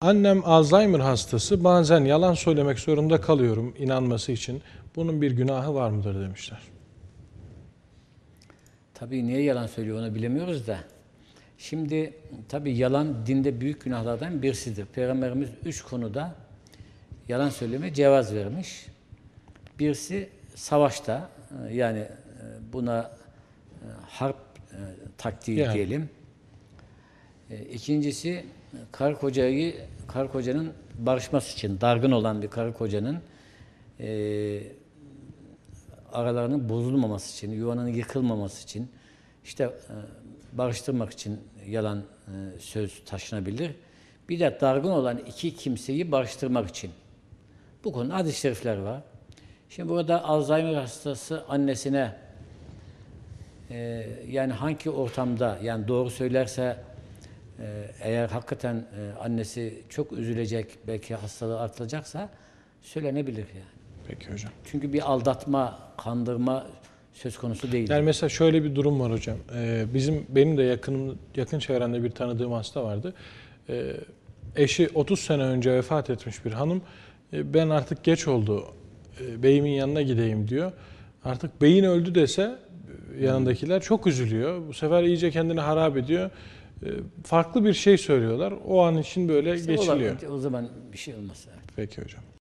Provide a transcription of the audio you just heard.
Annem Alzheimer hastası bazen yalan söylemek zorunda kalıyorum inanması için. Bunun bir günahı var mıdır demişler. Tabii niye yalan söylüyor onu bilemiyoruz da. Şimdi tabii yalan dinde büyük günahlardan birisidir. Peygamberimiz üç konuda yalan söyleme cevaz vermiş. Birisi savaşta yani buna harp e, taktiği Yani. diyelim. E, İkincisi karı kocayı karı kocanın barışması için dargın olan bir karı kocanın e, aralarının bozulmaması için, yuvanın yıkılmaması için, işte e, barıştırmak için yalan e, söz taşınabilir. Bir de dargın olan iki kimseyi barıştırmak için. Bu konuda hadis-i şerifler var. Şimdi burada Alzheimer hastası annesine e, yani hangi ortamda yani doğru söylerse eğer hakikaten e, annesi çok üzülecek belki hastalığı artılacaksa söylenebilir yani. Peki hocam. Çünkü bir aldatma, kandırma söz konusu değil. Yani mesela şöyle bir durum var hocam. Ee, bizim benim de yakınım yakın çevremde bir tanıdığım hasta vardı. Ee, eşi 30 sene önce vefat etmiş bir hanım. Ee, ben artık geç oldu. Ee, beyimin yanına gideyim diyor. Artık beyin öldü dese e, yanındakiler çok üzülüyor. Bu sefer iyice kendini harap ediyor. Farklı bir şey söylüyorlar. O an için böyle İşte geçiliyor. olabilir, O zaman bir şey olmaz. Peki hocam.